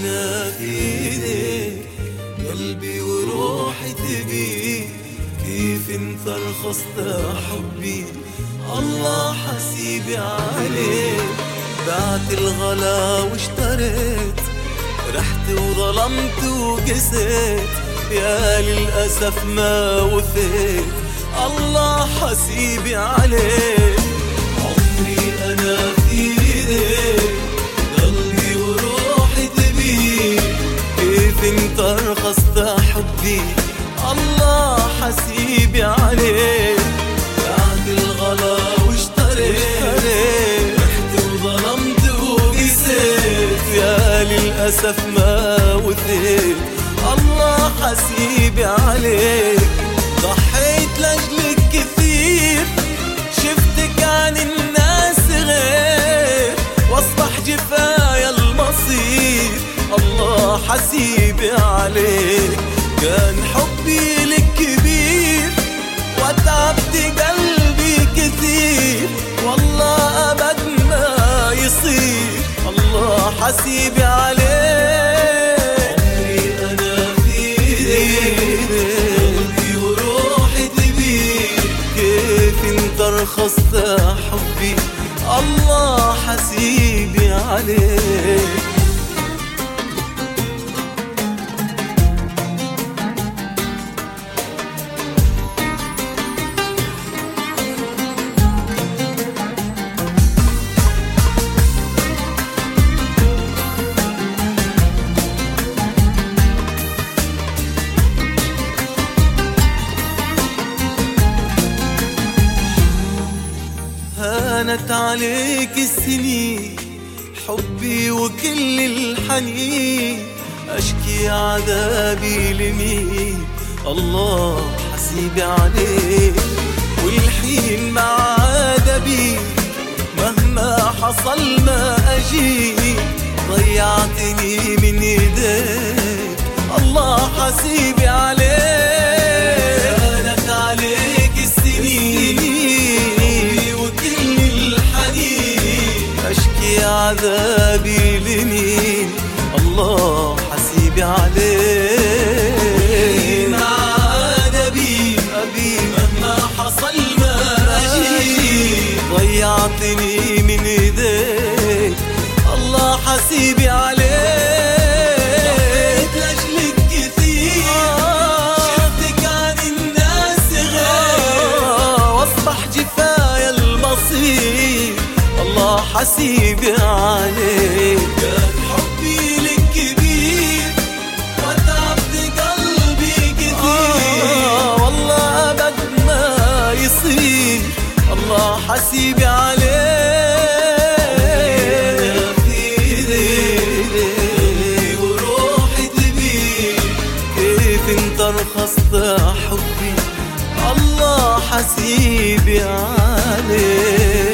أنا في إيديك قلبي وروحي تبيك كيف أنت رخصت حبي؟ الله حسيبي عليك. بعت الغلا واشتريت رحت وظلمت وقسيت. يا للأسف ما وفيت. الله حسيبي عليك. انت رخصت حبي. الله حسيبي عليك بعد الغلا واشتريت رحت وظلمت وقسيت يا للأسف ما وثيت. الله حسيبي عليك حسيبي عليك. كان حبي لك كبير وتعبت قلبي كثير. والله أبد ما يصير. الله حسيبي عليك. عمري أنا في قلبي وروحي تبيك. كيف انت رخصت حبي. الله حسيبي عليك. هانت عليك السنين حبي وكل الحنين. أشكي عذابي لمين؟ الله حسيبي عليك. والحين ما عاد مهما حصل ما أجيك ضيعتني من ايديك الله حسيبي الله حسيبي عليك. ما عاد بي أبي مهما حصل ما أجي ضيعتني من ايديك الله حسيبي عليك. لاجلك كثير حسيبي عليك. وروحي تبيك كيف انت رخصت حبي. الله حسيبي عليك.